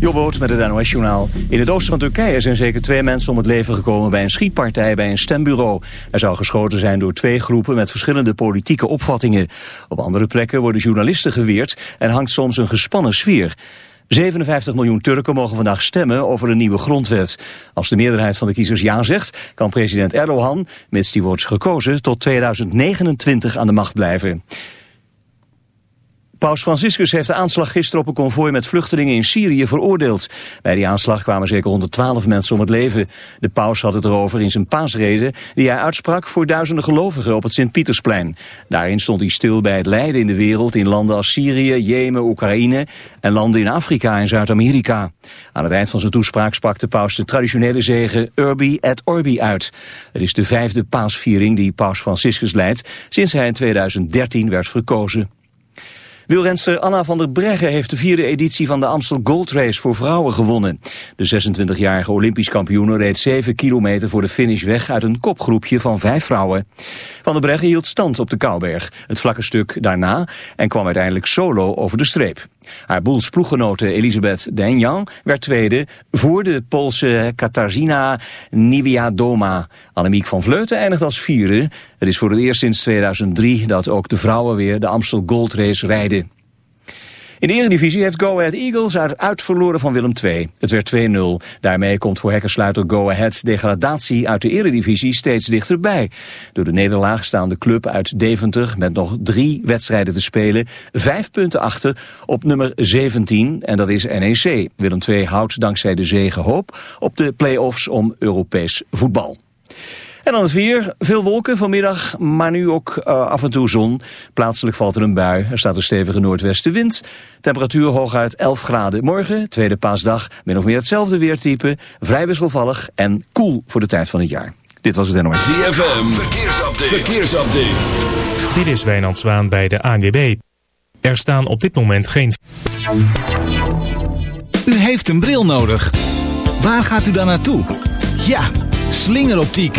Jobboot met het NOS-journaal. In het oosten van Turkije zijn zeker twee mensen om het leven gekomen bij een schietpartij bij een stembureau. Er zou geschoten zijn door twee groepen met verschillende politieke opvattingen. Op andere plekken worden journalisten geweerd en hangt soms een gespannen sfeer. 57 miljoen Turken mogen vandaag stemmen over een nieuwe grondwet. Als de meerderheid van de kiezers ja zegt, kan president Erdogan, mits die wordt gekozen, tot 2029 aan de macht blijven. Paus Franciscus heeft de aanslag gisteren op een konvooi met vluchtelingen in Syrië veroordeeld. Bij die aanslag kwamen zeker 112 mensen om het leven. De paus had het erover in zijn paasrede die hij uitsprak voor duizenden gelovigen op het Sint-Pietersplein. Daarin stond hij stil bij het lijden in de wereld in landen als Syrië, Jemen, Oekraïne en landen in Afrika en Zuid-Amerika. Aan het eind van zijn toespraak sprak de paus de traditionele zegen Urbi et Orbi uit. Het is de vijfde paasviering die paus Franciscus leidt sinds hij in 2013 werd verkozen. Wielrenster Anna van der Breggen heeft de vierde editie van de Amstel Gold Race voor vrouwen gewonnen. De 26-jarige Olympisch kampioene reed 7 kilometer voor de finish weg uit een kopgroepje van vijf vrouwen. Van der Breggen hield stand op de Kouberg, het vlakke stuk daarna, en kwam uiteindelijk solo over de streep. Haar boels ploeggenote Elisabeth Denjan werd tweede voor de Poolse Katarzyna Niewiadoma. Annemiek van Vleuten eindigt als vierde. Het is voor het eerst sinds 2003 dat ook de vrouwen weer de Amstel Gold Race rijden. In de Eredivisie heeft Go Ahead Eagles uit verloren van Willem II. Het werd 2-0. Daarmee komt voor hekkersluiter Go Ahead degradatie uit de Eredivisie steeds dichterbij. Door de nederlaag staan de club uit Deventer met nog drie wedstrijden te spelen. Vijf punten achter op nummer 17 en dat is NEC. Willem II houdt dankzij de zege hoop op de play-offs om Europees voetbal. En dan het weer. Veel wolken vanmiddag, maar nu ook uh, af en toe zon. Plaatselijk valt er een bui. Er staat een stevige noordwestenwind. Temperatuur hooguit 11 graden. Morgen, tweede paasdag, min of meer hetzelfde weertype. Vrij wisselvallig en koel voor de tijd van het jaar. Dit was het NOS. ZFM, verkeersupdate. verkeersupdate. Dit is Wijnand Zwaan bij de ANWB. Er staan op dit moment geen... U heeft een bril nodig. Waar gaat u dan naartoe? Ja, slingeroptiek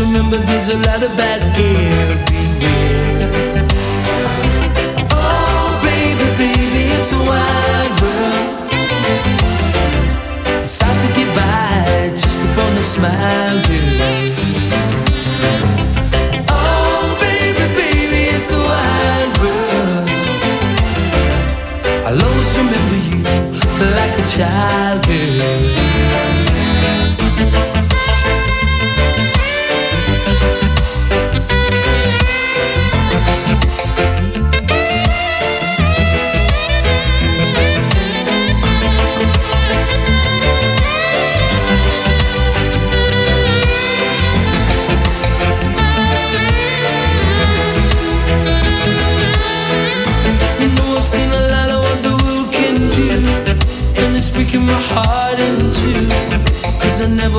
Remember there's a lot of bad. Beware. Oh, baby, baby, it's a wide world. It's hard to get by just upon a smile, girl. Oh, baby, baby, it's a world. I'll always remember you like a child,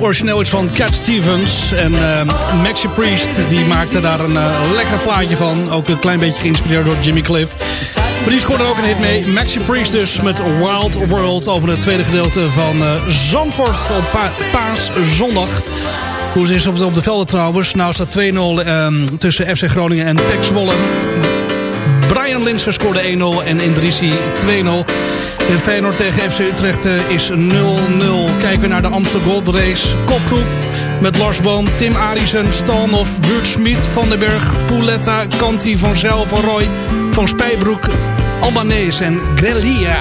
Origineel is van Cat Stevens en uh, Maxi Priest. Die maakte daar een uh, lekker plaatje van. Ook een klein beetje geïnspireerd door Jimmy Cliff. Maar die scoorde ook een hit mee. Maxi Priest dus met Wild World over het tweede gedeelte van uh, Zandvoort op pa Paaszondag. Hoe is het op de velden trouwens? Nou staat 2-0 um, tussen FC Groningen en PEC Zwolle. Brian Linsen scoorde 1-0 en Indrisi 2-0. En Feyenoord tegen FC Utrecht uh, is 0-0. Kijken we naar de Amsterdam Gold Race. Kopgroep met Lars Boom, Tim Arisen, Stalnoff, Wurt Smit, Van den Berg, Pouletta, Kanti, Van Zijl, Van Roy, Van Spijbroek, Albanese en Grelia.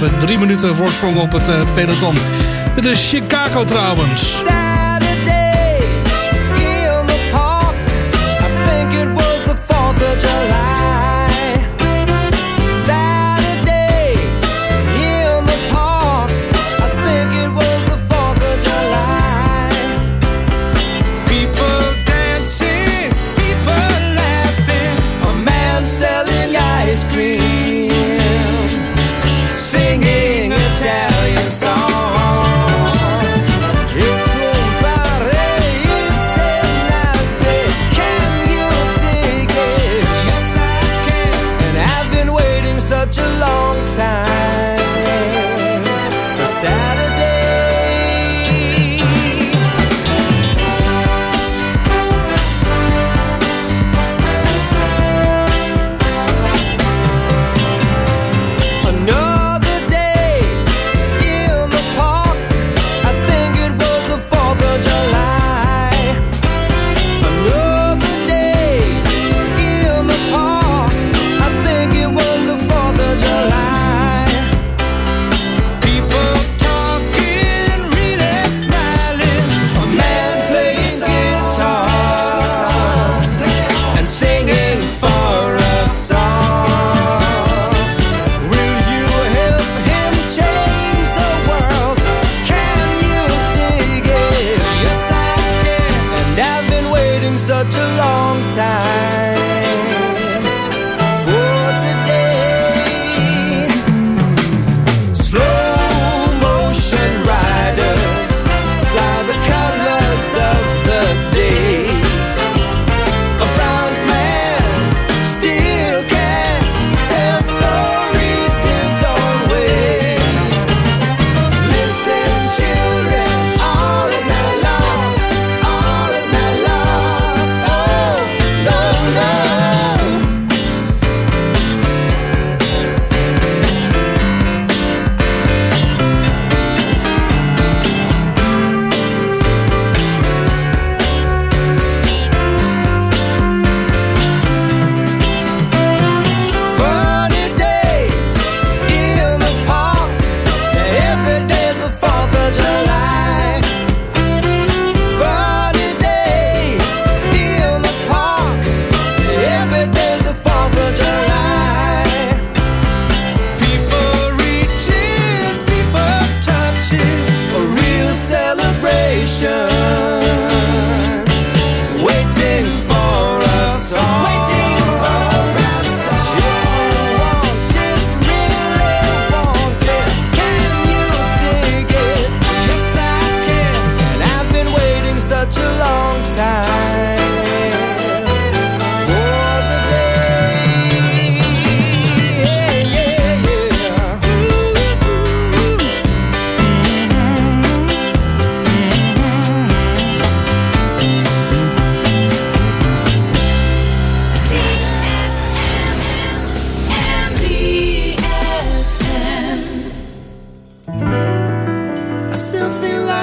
Met drie minuten voorsprong op het uh, peloton. Het is Chicago trouwens.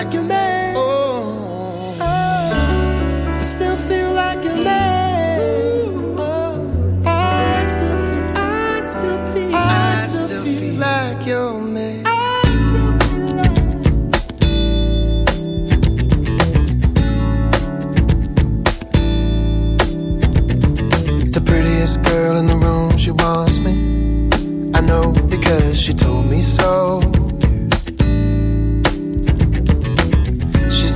Like a man. Oh. oh, I still feel like a man. Oh, I still feel, I still feel, I still feel like your man. I still feel like. The prettiest girl in the room, she wants me. I know because she told me so.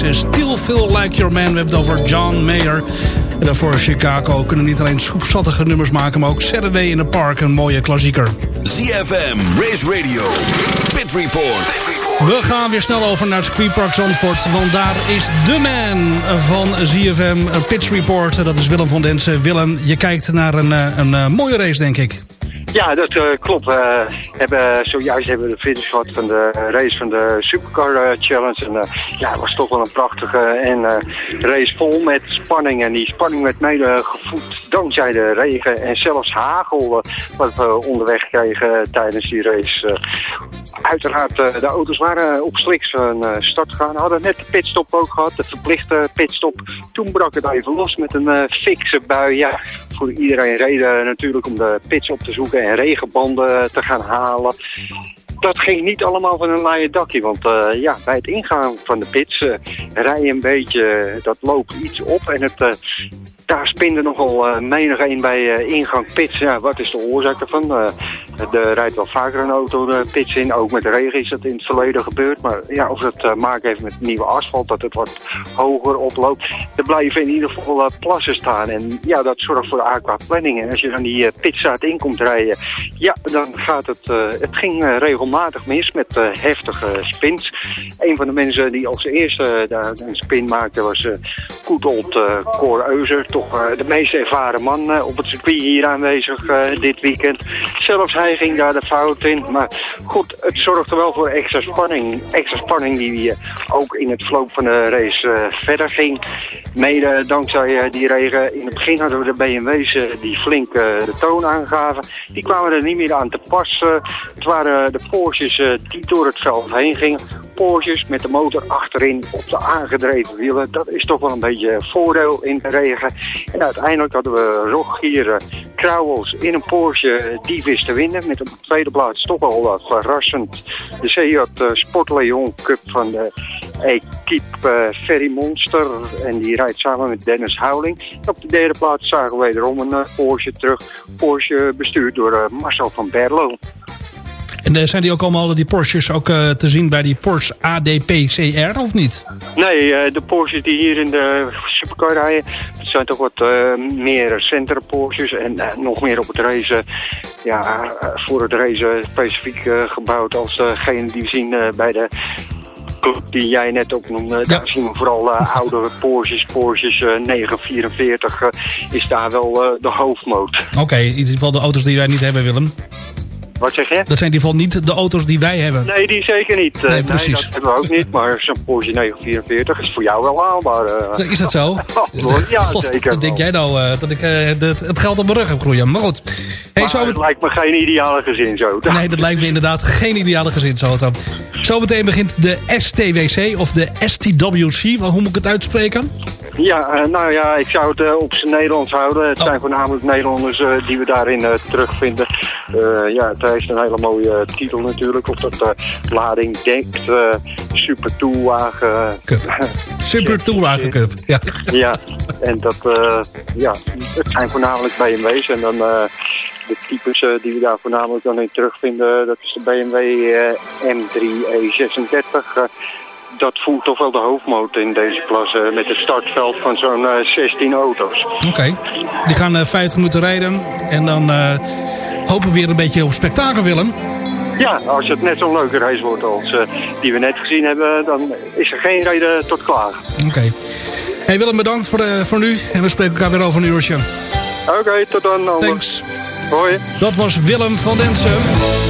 Deze. Still Feel Like Your Man. We hebben het over John Mayer. En daarvoor Chicago. Kunnen niet alleen soepzattige nummers maken... maar ook Saturday in the Park. Een mooie klassieker. ZFM, Race Radio, Pit Report. We gaan weer snel over naar het circuitpark Zandvoort. Want daar is de man van ZFM Pitch Report. Dat is Willem van Densen. Willem, je kijkt naar een, eh, een, eh, mooie race, denk ik. Ja, dat eh, klopt. We hebben zojuist hebben we de finish gehad van de race van de Supercar eh, Challenge. En eh, ja, het was toch wel een prachtige en, eh, race vol met spanning. En die spanning werd mede gevoed dankzij de regen en zelfs hagel eh, wat we onderweg kregen tijdens die race. Eh, uiteraard, eh, de auto's waren op sliks van eh, start gegaan. Hadden net de pitstop ook gehad, de verplichte pitstop. Toen brak het even los met een eh, fikse bui. Ja, voor iedereen reden natuurlijk om de pits op te zoeken en regenbanden te gaan halen. dat ging niet allemaal van een laaie dakje. Want eh, ja, bij het ingaan van de pits rij je een beetje, dat loopt iets op. En het, daar spinde nogal uh, menig een bij ingang pits. Ja, wat is de oorzaak ervan? er rijdt wel vaker een auto de pits in. Ook met de regen is dat in het verleden gebeurd. Maar ja, of het te maken heeft met nieuwe asfalt, dat het wat hoger oploopt. Er blijven in ieder geval plassen staan. En ja, dat zorgt voor aquaplanning. En als je dan die pitstraat in komt rijden, ja, dan gaat het... het ging regelmatig mis met heftige spins. Een van de mensen die als eerste daar een spin maakte was uh, Koetold uh, Cor Euser. Toch uh, de meest ervaren man op het circuit hier aanwezig dit weekend. Zelfs hij ging daar de fout in. Maar goed, het zorgde wel voor extra spanning. Extra spanning die ook in het verloop van de race verder ging. Mede dankzij die regen. In het begin hadden we de BMW's die flink de toon aangaven. Die kwamen er niet meer aan te passen. Het waren de Porsches die door het veld heen gingen. Porsches met de motor achterin op de aangedreven wielen. Dat is toch wel een beetje voordeel in de regen. En uiteindelijk hadden we Rogier uh, Krauwels in een Porsche die wist te winnen. Met op de tweede plaats toch wel uh, verrassend de Seat uh, Sport Leon Cup van de equipe Ferry Monster. En die rijdt samen met Dennis Houweling. Op de derde plaats zagen we wederom een Porsche terug. Porsche bestuurd door Marcel van Berlo. En zijn die ook allemaal, die Porsches, ook uh, te zien bij die Porsche ADP-CR of niet? Nee, uh, de Porsches die hier in de supercar rijden, zijn toch wat meer recentere Porsches. En nog meer op het racen, ja, voor het racen specifiek gebouwd als degene die we zien bij de die jij net ook noemde. Ja. Daar zien we vooral uh, oudere Porsches. Porsches uh, 944 uh, is daar wel de hoofdmoot. Oké, okay, in ieder geval de auto's die wij niet hebben, Willem. Wat zeg je? Dat zijn in ieder geval niet de auto's die wij hebben. Nee, die zeker niet. Nee, precies. Nee, dat hebben we ook niet. Maar zo'n Porsche 944 is voor jou wel haalbaar. Uh. Is dat zo? ja, zeker. Wat denk jij nou? Uh, dat ik uh, het, geld op mijn rug heb groeien. Maar goed. Hey, maar zo... het lijkt me geen ideale gezin zo. Nee, dat lijkt me inderdaad geen ideale gezinsauto. Zometeen begint de STWC of de STWC. Hoe moet ik het uitspreken? Ja, nou ja, ik zou het op zijn Nederlands houden. Het oh. zijn voornamelijk Nederlanders die we daarin terugvinden. ja, het heeft een hele mooie titel natuurlijk. Of dat lading denkt. Super Tourwagen. Super Tourwagen Cup, ja. ja, en dat, ja, het zijn voornamelijk BMW's. En dan de types die we daar voornamelijk dan in terugvinden, dat is de BMW uh, M3 E36. Dat voelt toch wel de hoofdmoot in deze klasse met het startveld van zo'n 16 auto's. Oké, okay. die gaan 50 minuten rijden en dan hopen we weer een beetje op spektakel, Willem. Ja, als het net zo'n leuke race wordt als die we net gezien hebben, dan is er geen reden tot klaar. Oké. Okay. Hey Willem, bedankt voor, voor nu en we spreken elkaar weer over een uurtje. Oké, okay, tot dan. Anders. Thanks. Hoi. Dat was Willem van Densen.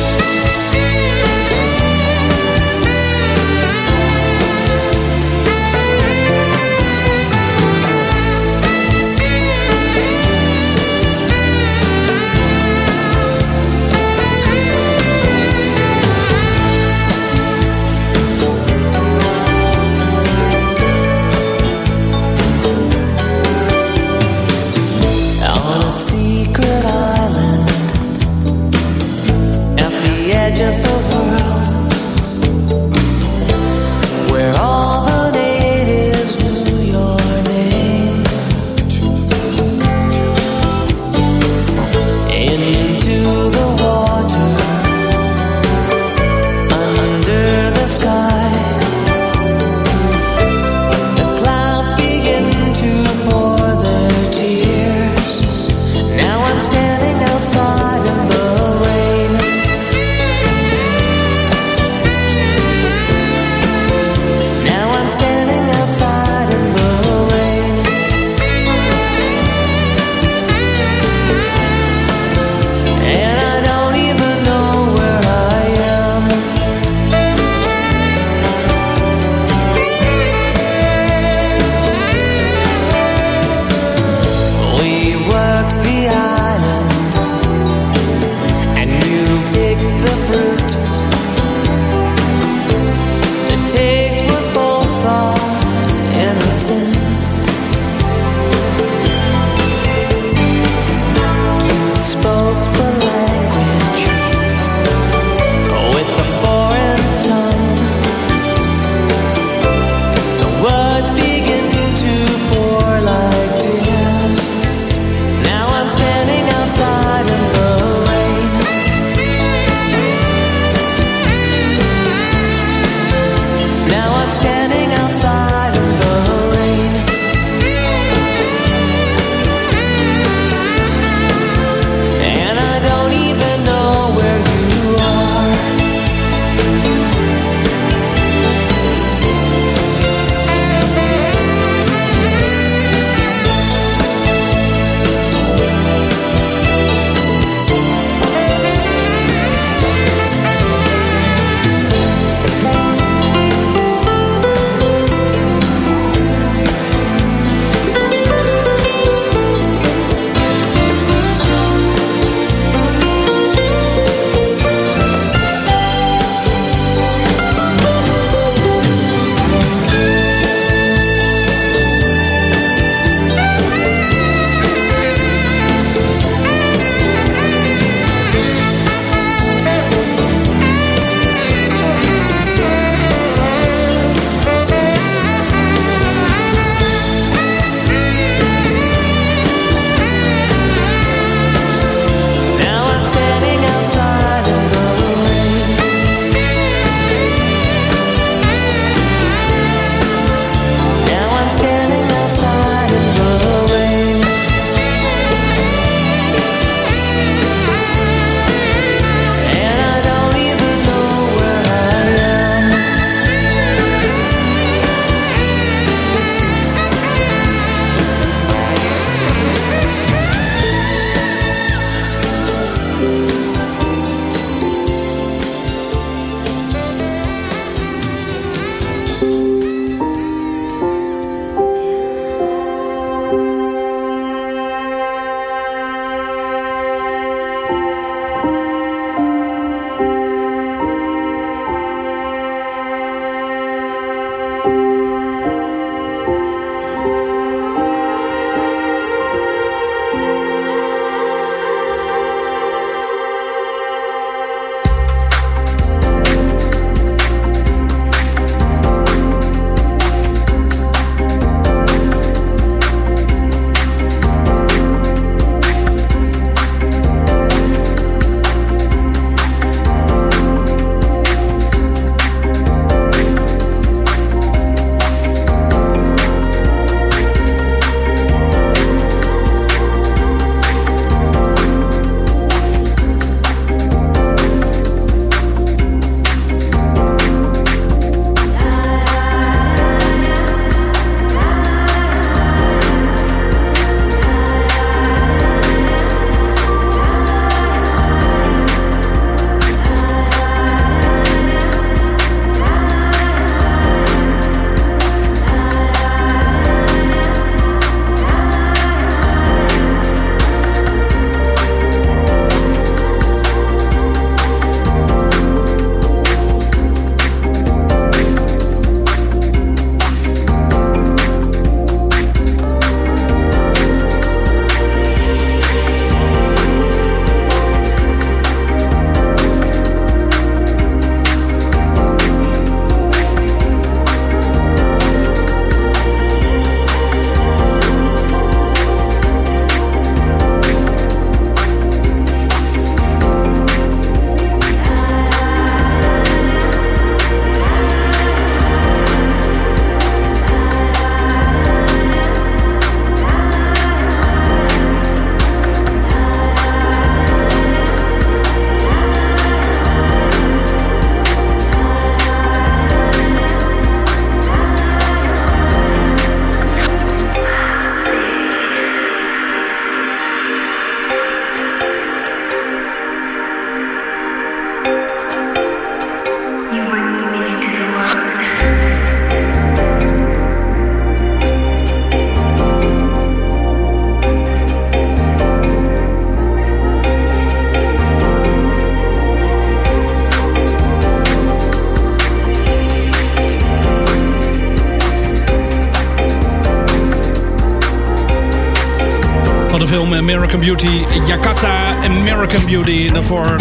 Beauty, Jakarta American Beauty. Daarvoor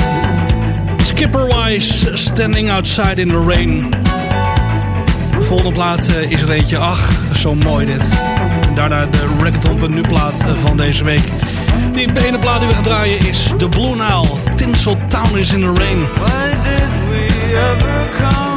Skipperwise, Standing Outside in the Rain. De volgende plaat eh, is er eentje. Ach, zo mooi dit. En daarna de Reggaeton.nu plaat eh, van deze week. Die ene plaat die we gaan draaien is The Blue Nile. Tinsel Town is in the Rain. Why did we ever come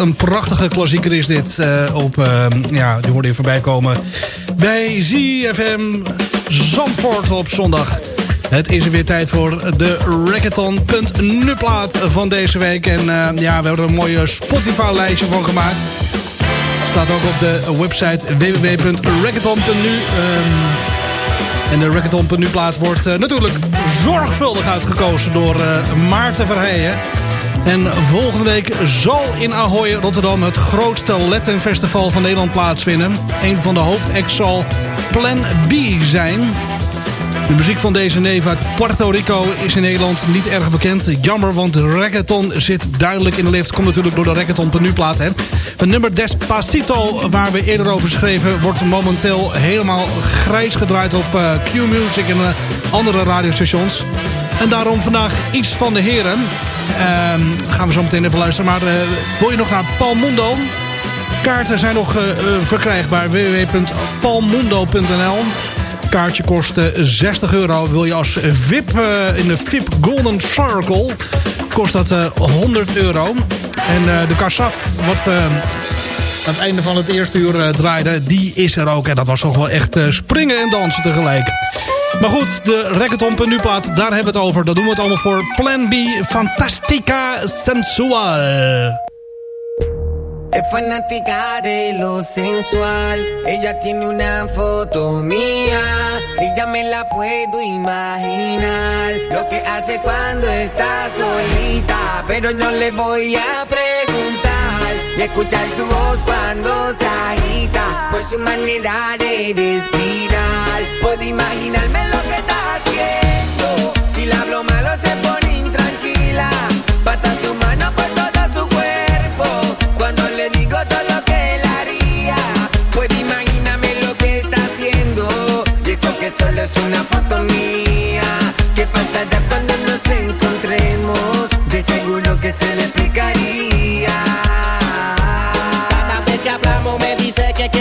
Een prachtige klassieker is dit. eh, op, eh, ja, die hoorde je voorbij komen. Bij ZFM Zandvoort op zondag. Het is er weer tijd voor de Rackathon.nu plaat van deze week. En eh, ja, we hebben er een mooie Spotify-lijstje van gemaakt. Staat ook op de website www.rackathon.nu. Ehm, en de Rackathon.nu plaat wordt eh, natuurlijk zorgvuldig uitgekozen door Maarten Verheijen. En volgende week zal in Ahoy, Rotterdam, het grootste Latin Festival van Nederland plaatsvinden. Een van de hoofdacts zal Plan B zijn. De muziek van deze neef uit Puerto Rico is in Nederland niet erg bekend. Jammer, want reggaeton zit duidelijk in de lift. Komt natuurlijk door de reggaeton plaat. Hè. Het nummer Despacito, waar we eerder over schreven... wordt momenteel helemaal grijs gedraaid op eh, Q-Music en eh, andere radiostations. En daarom vandaag iets van de heren. Ehm, gaan we zo meteen even luisteren. Maar eh, wil je nog naar Palmundo? Kaarten zijn nog eh, eh, verkrijgbaar. www.palmundo.nl Kaartje kost eh, 60 euro. Wil je als VIP in de VIP Golden Circle... kost dat eh, 100 euro. En de kassaf, wat aan het einde van het eerste uur draaiden... die is er ook. En dat was toch wel echt springen en dansen tegelijk. Maar goed, de Reggaeton plaat, daar hebben we het over. Daar doen we het allemaal voor Plan B Fantastica Sensual. Es fanática de lo sensual. Ella tiene una foto mía y ya me la puedo imaginar. Lo que hace cuando está solita, pero no le voy a preguntar. Escuchar su voz cuando se agita por su manera de respirar. Puedo imaginarme lo que está haciendo. Si le hablo malo se pone intranquila. Pasa su mano por todo su cuerpo. Cuando le digo todo lo que él haría, puedo imaginarme lo que está haciendo. Y eso que solo es una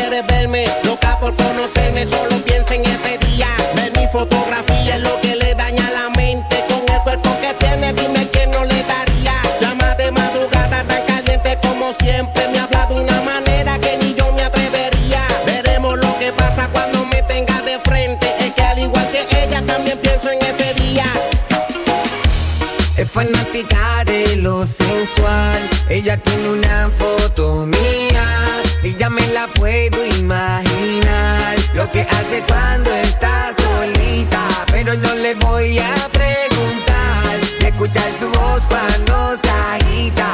dice que quiere verme. Loca por conocerme, solo piensa en ese día. Ver mi fotografía es lo que le daña la mente. Con el cuerpo que tiene, dime que no le daría. Llama de madrugada tan caliente como siempre. Me habla de una manera que ni yo me atrevería. Veremos lo que pasa cuando me tenga de frente. Es que al igual que ella, también pienso en ese día. Es fanática de lo sensual. Ella tiene una foto mía puedo imaginar. Lo que hace cuando está solita, pero no le voy a preguntar. Escuchar su voz cuando se agita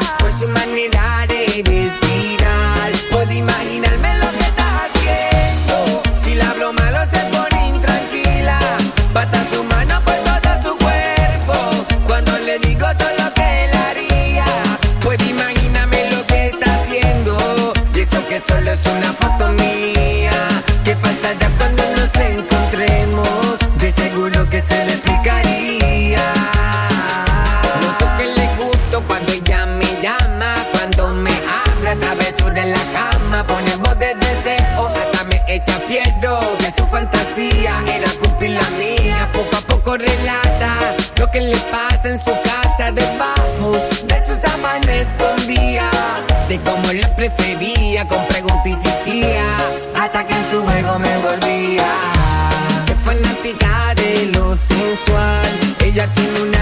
relata lo que le pasa en su casa debajo de sus sábana escondía, de cómo le prefería, con preguntas y insistía, hasta que en su juego me envolvía. Es fanática de lo sensual. Ella tiene una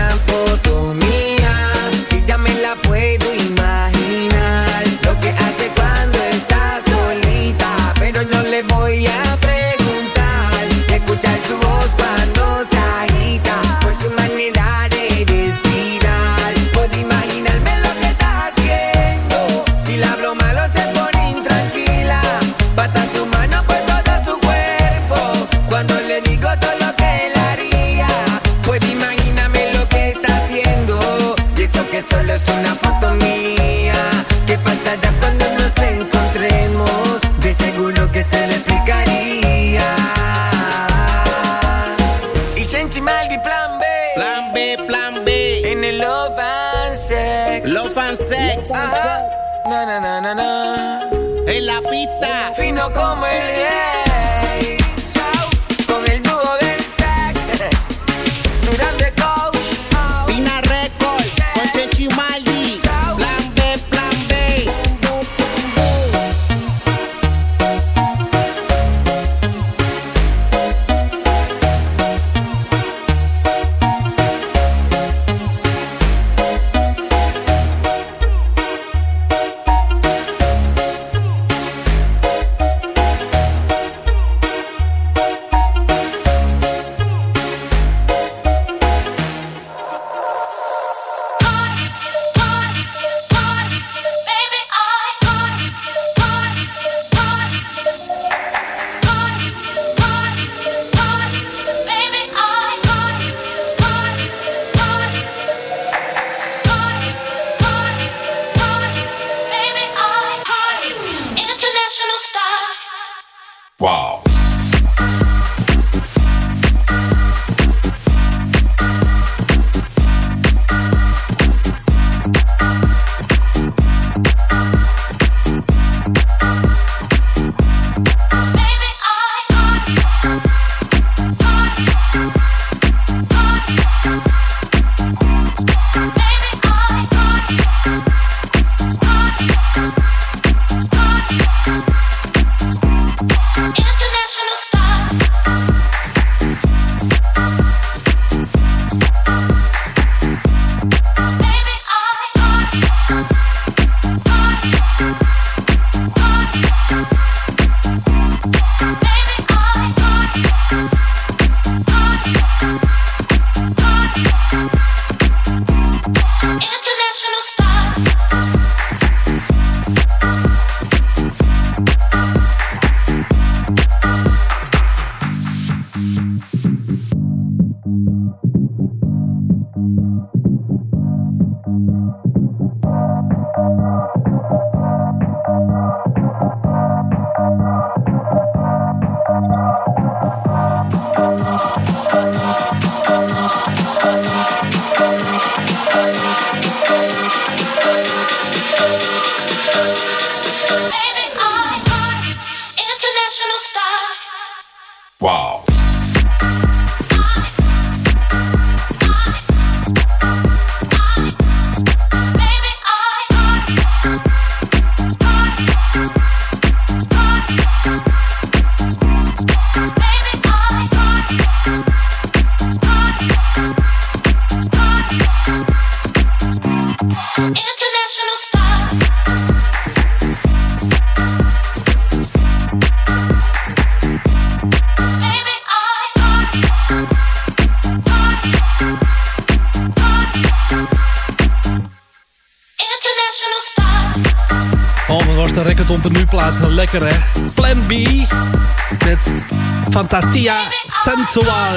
Fantasia Sensual.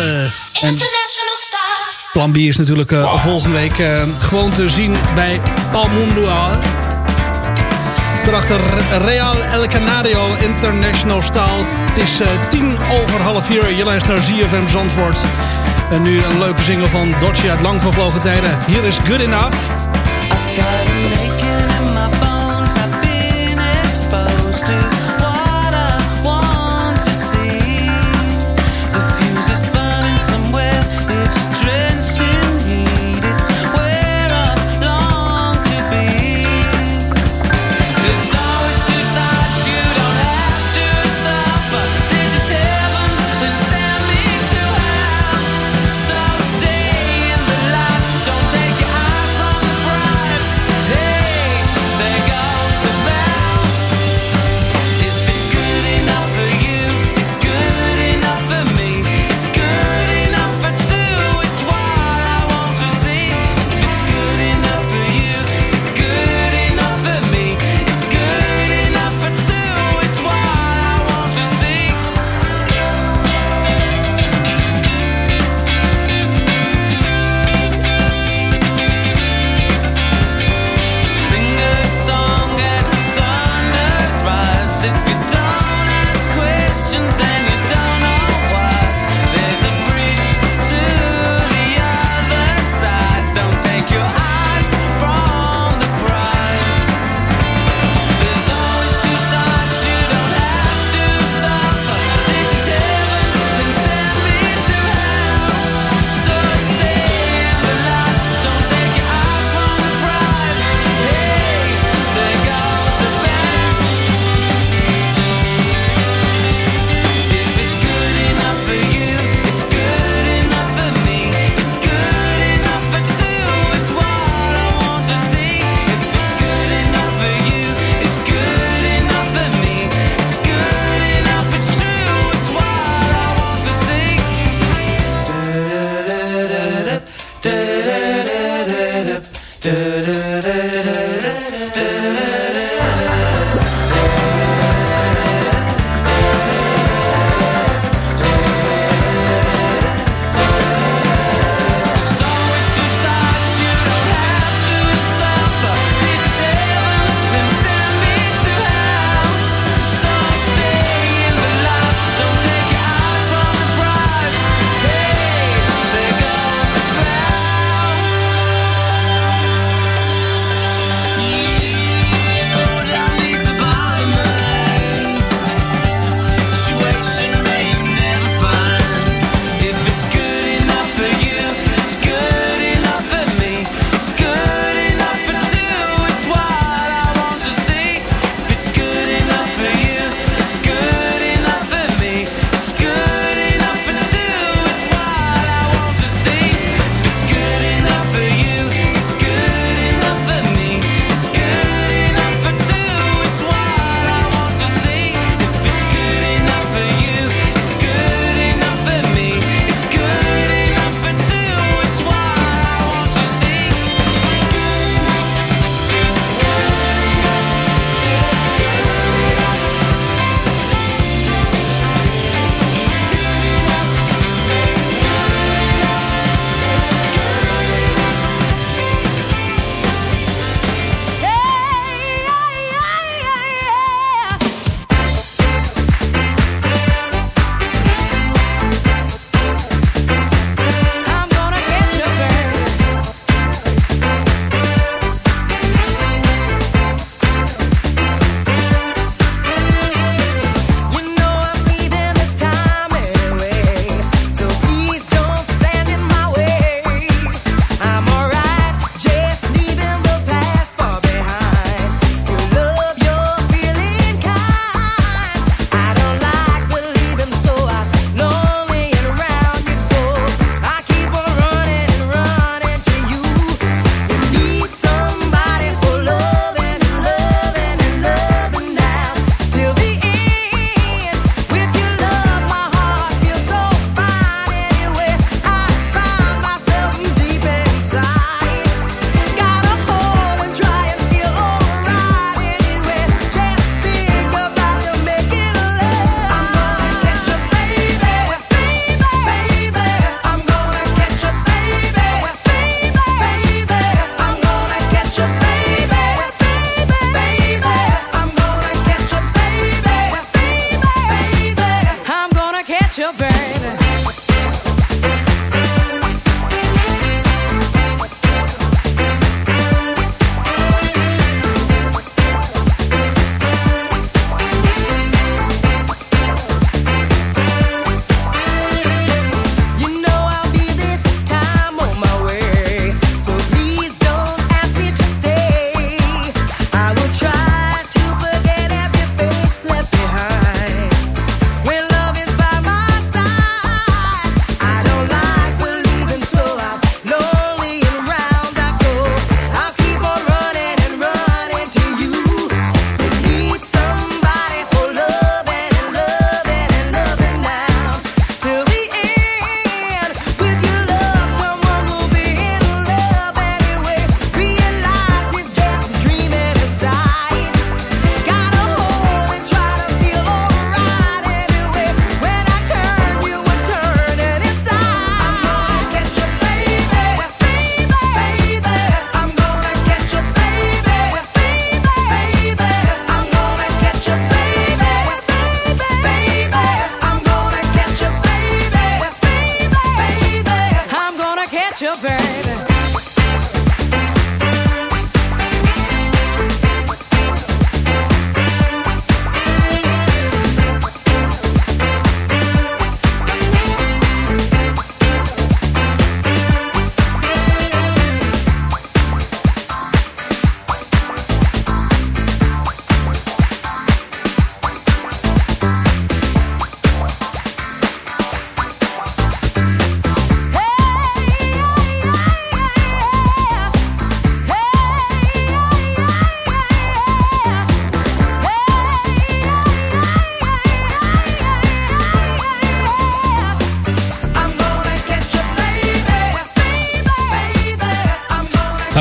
En Plan B is natuurlijk eh, volgende week eh, gewoon te zien bij Palmundo. Daarachter Real El Canario International Staal. Het is eh, tien over half vier. Je luistert naar ZFM Zandvoort. En nu een leuke zinger van Dodge uit lang vervlogen tijden. Hier is Good Enough.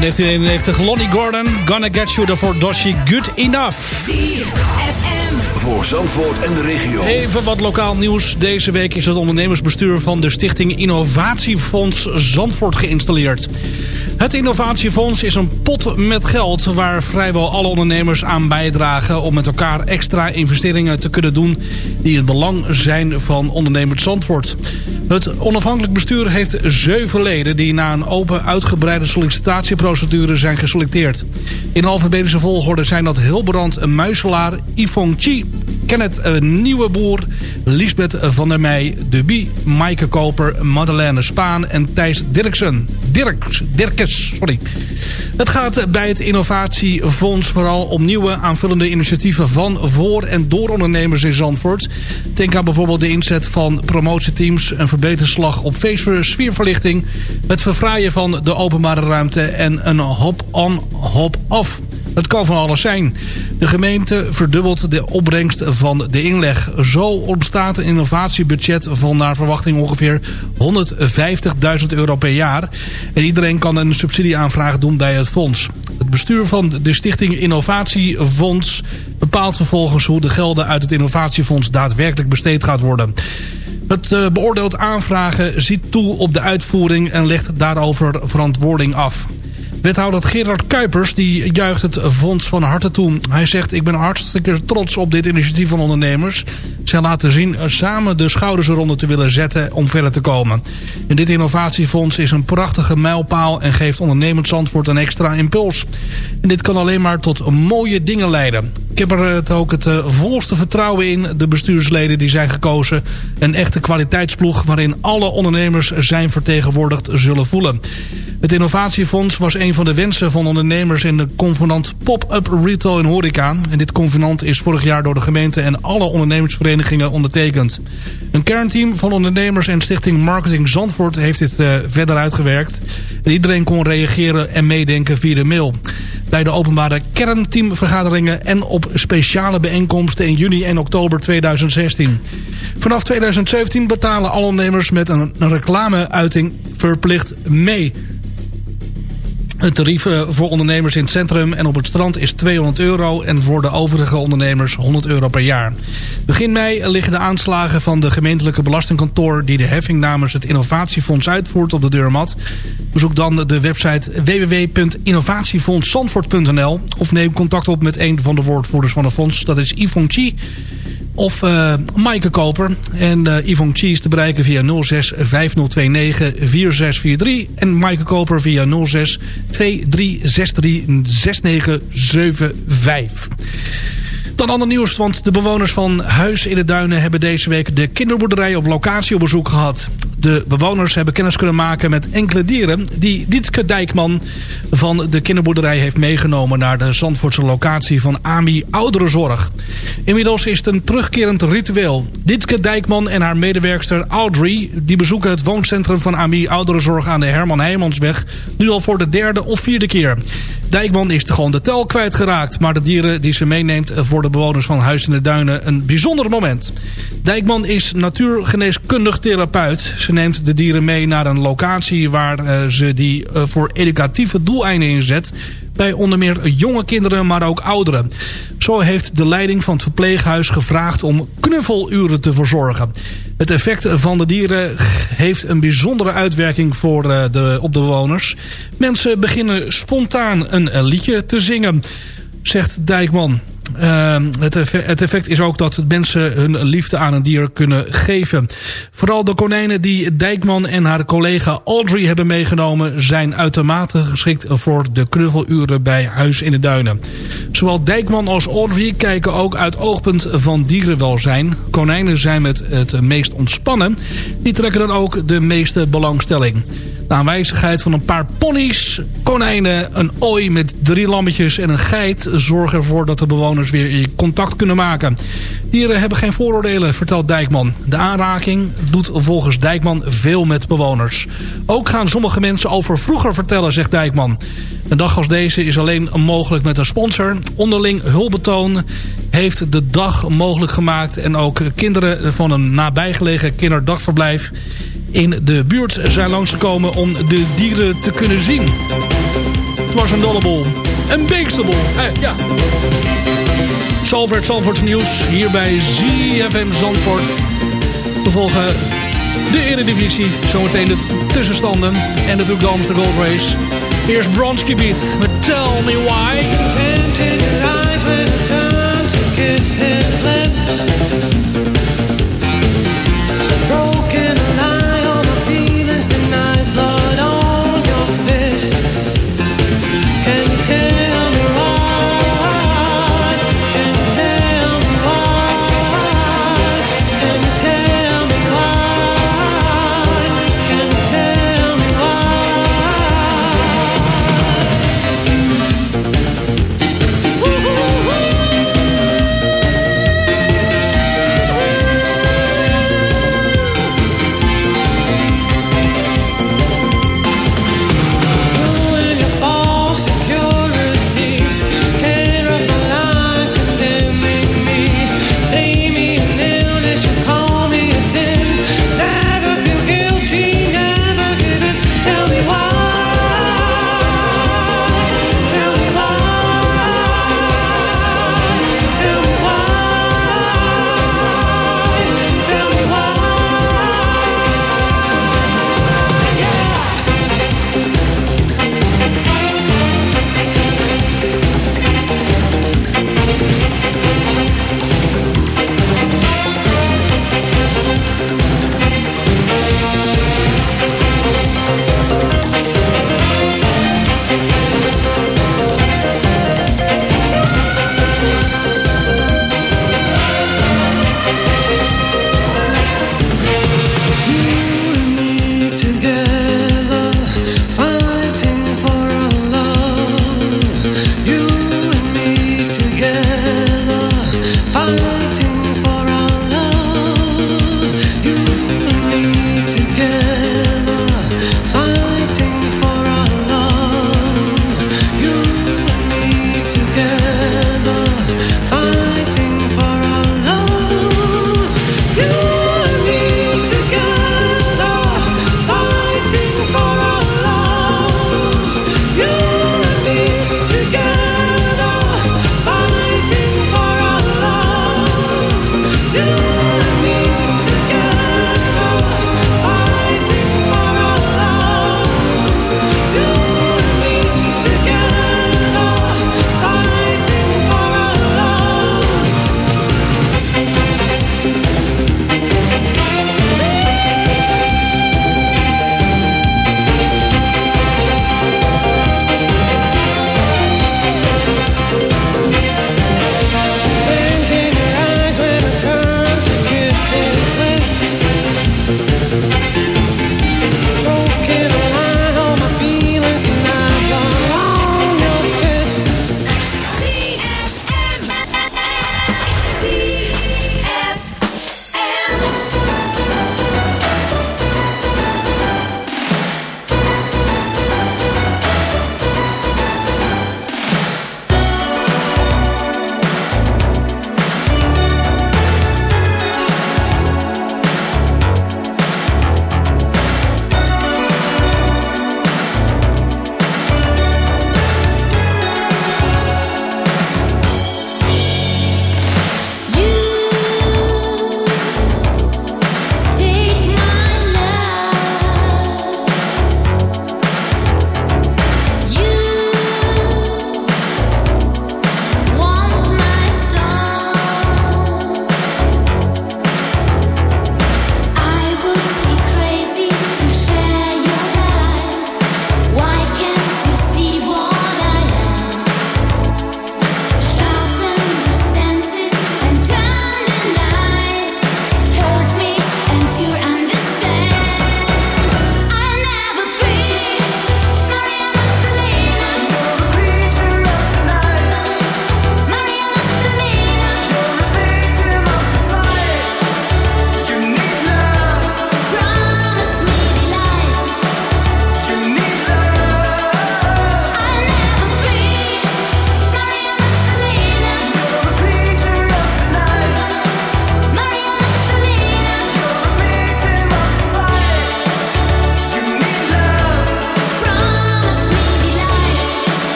Nou, 1991, Lonnie Gordon, Gonna Get You, daarvoor Doshi, Good Enough. Voor Zandvoort en de regio. Even wat lokaal nieuws. Deze week is het ondernemersbestuur van de Stichting Innovatiefonds Zandvoort geïnstalleerd. Het Innovatiefonds is een pot met geld waar vrijwel alle ondernemers aan bijdragen... om met elkaar extra investeringen te kunnen doen die het belang zijn van ondernemers Zandvoort. Het onafhankelijk bestuur heeft zeven leden die na een open uitgebreide sollicitatieprocedure zijn geselecteerd. In alfabetische volgorde zijn dat Hilbrand Muiselaar, Yvonne Chi, Kenneth eh, Nieuweboer, Lisbeth van der Meij, Dubie, Maaike Koper, Madeleine Spaan en Thijs Dirksen. Dirks, Dirkes, sorry. Het gaat bij het Innovatiefonds vooral om nieuwe aanvullende initiatieven van, voor en door ondernemers in Zandvoort. Denk aan bijvoorbeeld de inzet van promotieteams, een verbeterslag op feestsfeerverlichting, het verfraaien van de openbare ruimte en een hop-on, hop-off. Het kan van alles zijn. De gemeente verdubbelt de opbrengst van de inleg. Zo ontstaat een innovatiebudget van naar verwachting ongeveer 150.000 euro per jaar. En iedereen kan een subsidieaanvraag doen bij het fonds. Het bestuur van de Stichting Innovatiefonds bepaalt vervolgens hoe de gelden uit het Innovatiefonds daadwerkelijk besteed gaat worden. Het uh, beoordeelt aanvragen, ziet toe op de uitvoering en legt daarover verantwoording af. Wethouder Gerard Kuipers die juicht het fonds van harte toe. Hij zegt ik ben hartstikke trots op dit initiatief van ondernemers. Zij laten zien samen de schouders eronder te willen zetten om verder te komen. En dit innovatiefonds is een prachtige mijlpaal en geeft ondernemend Zandvoort een extra impuls. En dit kan alleen maar tot mooie dingen leiden. Ik heb er het ook het volste vertrouwen in. De bestuursleden die zijn gekozen. Een echte kwaliteitsploeg waarin alle ondernemers zijn vertegenwoordigd zullen voelen. Het innovatiefonds was een van de wensen van ondernemers in de convenant Pop-up Retail en Horeca. En dit convenant is vorig jaar door de gemeente en alle ondernemersverenigingen ondertekend. Een kernteam van ondernemers en stichting Marketing Zandvoort heeft dit uh, verder uitgewerkt. En iedereen kon reageren en meedenken via de mail. Bij de openbare kernteamvergaderingen en op speciale bijeenkomsten in juni en oktober 2016. Vanaf 2017 betalen alle ondernemers met een, een reclameuiting verplicht mee. Het tarief voor ondernemers in het centrum en op het strand is 200 euro... en voor de overige ondernemers 100 euro per jaar. Begin mei liggen de aanslagen van de gemeentelijke belastingkantoor... die de heffing namens het Innovatiefonds uitvoert op de deurmat. Bezoek dan de website www.innovatiefondszandvoort.nl... of neem contact op met een van de woordvoerders van het fonds. Dat is Yvonne Chi. Of uh, Maaike Koper. En uh, Yvonne Cheese te bereiken via 06 5029 4643. En Maaike Koper via 06 2363 6975. Dan ander nieuws, want de bewoners van Huis in de Duinen... hebben deze week de kinderboerderij op locatie op bezoek gehad. De bewoners hebben kennis kunnen maken met enkele dieren... die Dietke Dijkman van de kinderboerderij heeft meegenomen... naar de Zandvoortse locatie van AMI Ouderenzorg. Inmiddels is het een terugkerend ritueel. Dietke Dijkman en haar medewerkster Audrey... die bezoeken het wooncentrum van AMI Ouderenzorg aan de Herman Heijmansweg... nu al voor de derde of vierde keer. Dijkman is gewoon de tel kwijtgeraakt... maar de dieren die ze meeneemt voor de bewoners van Huis in de Duinen een bijzonder moment. Dijkman is natuurgeneeskundig therapeut. Neemt de dieren mee naar een locatie waar uh, ze die uh, voor educatieve doeleinden inzet bij onder meer jonge kinderen, maar ook ouderen. Zo heeft de leiding van het verpleeghuis gevraagd om knuffeluren te verzorgen. Het effect van de dieren heeft een bijzondere uitwerking voor de, op de bewoners. Mensen beginnen spontaan een liedje te zingen, zegt Dijkman. Uh, het, effect, het, effect, is ook dat mensen hun liefde aan een dier kunnen geven. Vooral de konijnen die Dijkman en haar collega Audrey hebben meegenomen... zijn uitermate geschikt voor de knuffeluren bij Huis in de Duinen. Zowel Dijkman als Audrey kijken ook uit oogpunt van dierenwelzijn. Konijnen zijn met het meest ontspannen. Die trekken dan ook de meeste belangstelling. De aanwijzigheid van een paar ponies, konijnen, een ooi met drie lammetjes en een geit... zorgen ervoor dat de bewoners weer contact kunnen maken. Dieren hebben geen vooroordelen, vertelt Dijkman. De aanraking doet volgens Dijkman veel met bewoners. Ook gaan sommige mensen over vroeger vertellen, zegt Dijkman. Een dag als deze is alleen mogelijk met een sponsor. Onderling hulpbetoon heeft de dag mogelijk gemaakt... en ook kinderen van een nabijgelegen kinderdagverblijf in de buurt zijn langsgekomen om de dieren te kunnen zien. Het was een dollebol. Een beekstebol. Eh, ja. Salford, Salfords nieuws. Hier bij ZFM Zandvoort. We volgen de Eredivisie. Zometeen de tussenstanden. En natuurlijk de Amsterdam Gold Race. Eerst Bronski Beat met Tell Me Why.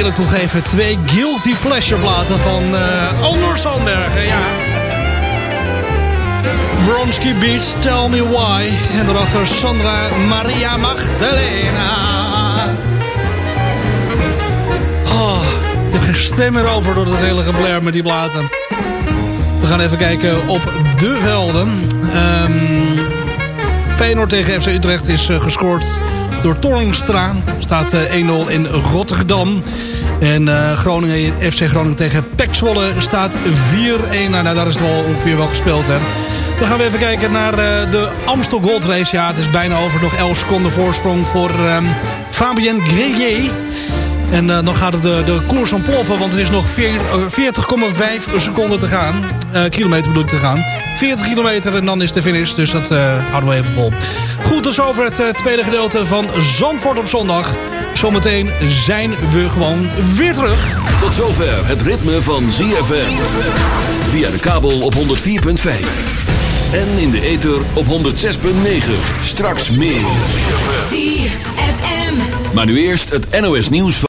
Eerlijk toegeven. Twee guilty pleasure platen van uh, Onder Sandbergen. Ja. Bronski Beach, Tell Me Why. En daarachter Sandra Maria Magdalena. Oh, ik heb geen stem meer over door dat hele gebler met die platen. We gaan even kijken op de velden. Um, Feyenoord tegen FC Utrecht is uh, gescoord door Tornstra. Staat uh, 1-0 in Rotterdam. En uh, Groningen, FC Groningen tegen Pek Zwolle staat 4-1. Nou, nou, daar is het wel ongeveer wel gespeeld. Hè. Dan gaan we even kijken naar uh, de Amstel Gold Race. Ja, het is bijna over. Nog 11 seconden voorsprong voor um, Fabien Grelier. En uh, dan gaat het de, de koers ontploffen, want het is nog 40,5 seconden te gaan. Kilometer bedoel ik te gaan. 40 kilometer en dan is de finish, dus dat houden we even vol. Goed, dus over het tweede gedeelte van Zandvoort op zondag. Zometeen zijn we gewoon weer terug. Tot zover het ritme van ZFM. Via de kabel op 104.5. En in de ether op 106.9. Straks meer. ZFM. Maar nu eerst het NOS nieuws van...